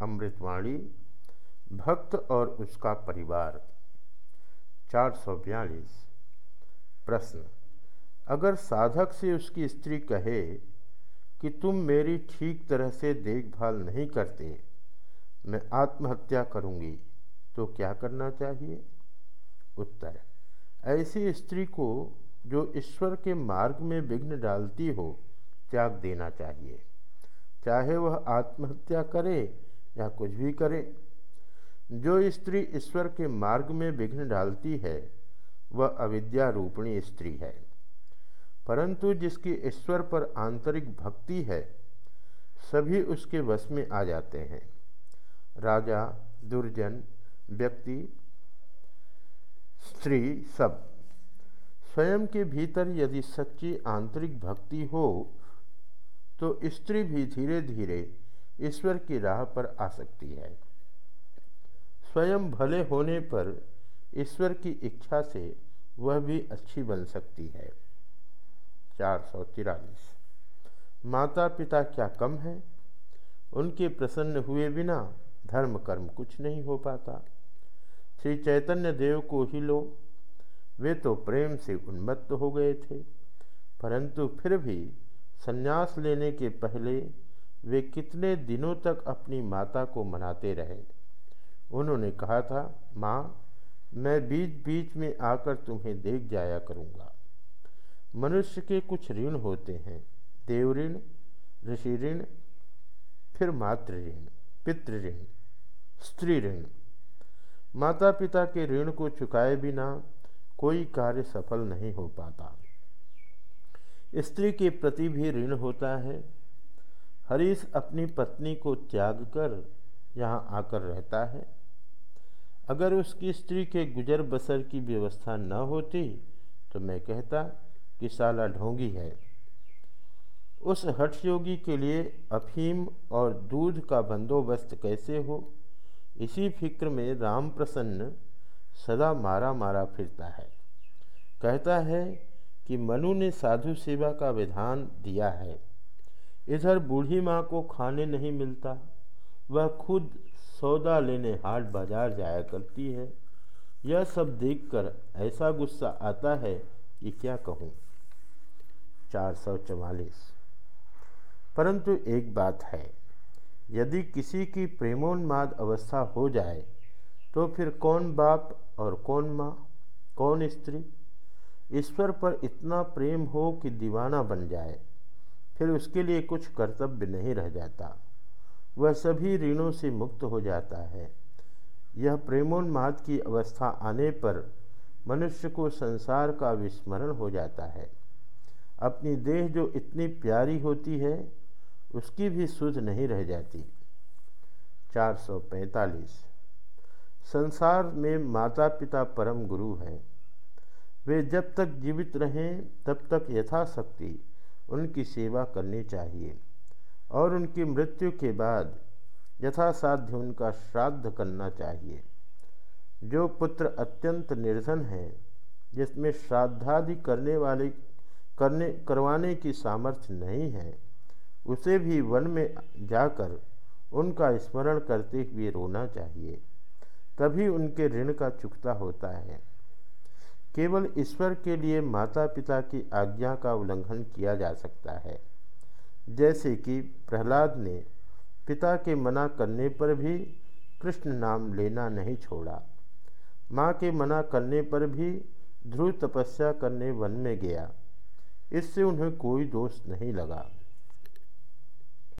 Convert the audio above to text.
अमृतवाणी, भक्त और उसका परिवार। चार सौ बयालीस। प्रश्न, अगर साधक से उसकी स्त्री कहे कि तुम मेरी ठीक तरह से देखभाल नहीं करते, मैं आत्महत्या करूँगी तो क्या करना चाहिए? उत्तर, ऐसी स्त्री को जो ईश्वर के मार्ग में विघ्न डालती हो, त्याग देना चाहिए। चाहे वह आत्महत्या करे या कुछ भी करे। जो स्त्री ईश्वर के मार्ग में विघ्न डालती है, वह अविद्या रूपणी स्त्री है। परंतु जिसकी ईश्वर पर आंतरिक भक्ति है, सभी उसके वश में आ जाते हैं। राजा, दुर्जन, व्यक्ति, स्त्री सब, स्वयं के भीतर यदि सच्ची आंतरिक भक्ति हो तो स्त्री भी धीरे धीरे ईश्वर की राह पर आ सकती है। स्वयं भले होने पर ईश्वर की इच्छा से वह भी अच्छी बन सकती है। चार सौ तिरालीस। माता पिता क्या कम है? उनके प्रसन्न हुए बिना धर्म कर्म कुछ नहीं हो पाता। श्री चैतन्य देव को ही लो। वे तो प्रेम से उन्मत्त हो गए थे, परंतु फिर भी संन्यास लेने के पहले वे कितने दिनों तक अपनी माता को मनाते रहे। उन्होंने कहा था, माँ, मैं बीच बीच में आकर तुम्हें देख जाया करूँगा। मनुष्य के कुछ ऋण होते हैं देव ऋण ऋषि ऋण फिर मातृ ऋण पितृ ऋण स्त्री ऋण माता पिता के ऋण को चुकाए बिना कोई कार्य सफल नहीं हो पाता। स्त्री के प्रति भी ऋण होता है हरीश अपनी पत्नी को त्याग कर यहाँ आकर रहता है। अगर उसकी स्त्री के गुजर बसर की व्यवस्था न होती तो मैं कहता कि साला ढोंगी है। उस हठयोगी के लिए अफीम और दूध का बंदोबस्त कैसे हो? इसी फ़िक्र में राम प्रसन्न सदा मारा मारा फिरता है। कहता है कि मनु ने साधु सेवा का विधान दिया है। इधर बूढ़ी माँ को खाने नहीं मिलता। वह खुद सौदा लेने हाट बाज़ार जाया करती है। यह सब देखकर ऐसा गुस्सा आता है कि क्या कहूँ। चार सौ चवालीस। परंतु एक बात है, यदि किसी की प्रेमोन्माद अवस्था हो जाए तो फिर कौन बाप और कौन माँ, कौन स्त्री? ईश्वर पर इतना प्रेम हो कि दीवाना बन जाए। फिर उसके लिए कुछ कर्तव्य नहीं रह जाता। वह सभी ऋणों से मुक्त हो जाता है। यह प्रेमोन्माद की अवस्था आने पर मनुष्य को संसार का विस्मरण हो जाता है। अपनी देह जो इतनी प्यारी होती है, उसकी भी सुध नहीं रह जाती। 445 संसार में माता पिता परम गुरु हैं। वे जब तक जीवित रहें, तब तक यथाशक्ति उनकी सेवा करनी चाहिए और उनकी मृत्यु के बाद यथासाध्य उनका श्राद्ध करना चाहिए। जो पुत्र अत्यंत निर्धन है, जिसमें श्राद्धादि करने वाले, करने, करवाने की सामर्थ्य नहीं है, उसे भी वन में जाकर उनका स्मरण करते हुए रोना चाहिए। तभी उनके ऋण का चुकता होता है। केवल ईश्वर के लिए माता पिता की आज्ञा का उल्लंघन किया जा सकता है। जैसे कि प्रहलाद ने पिता के मना करने पर भी कृष्ण नाम लेना नहीं छोड़ा। माँ के मना करने पर भी ध्रुव तपस्या करने वन में गया। इससे उन्हें कोई दोष नहीं लगा।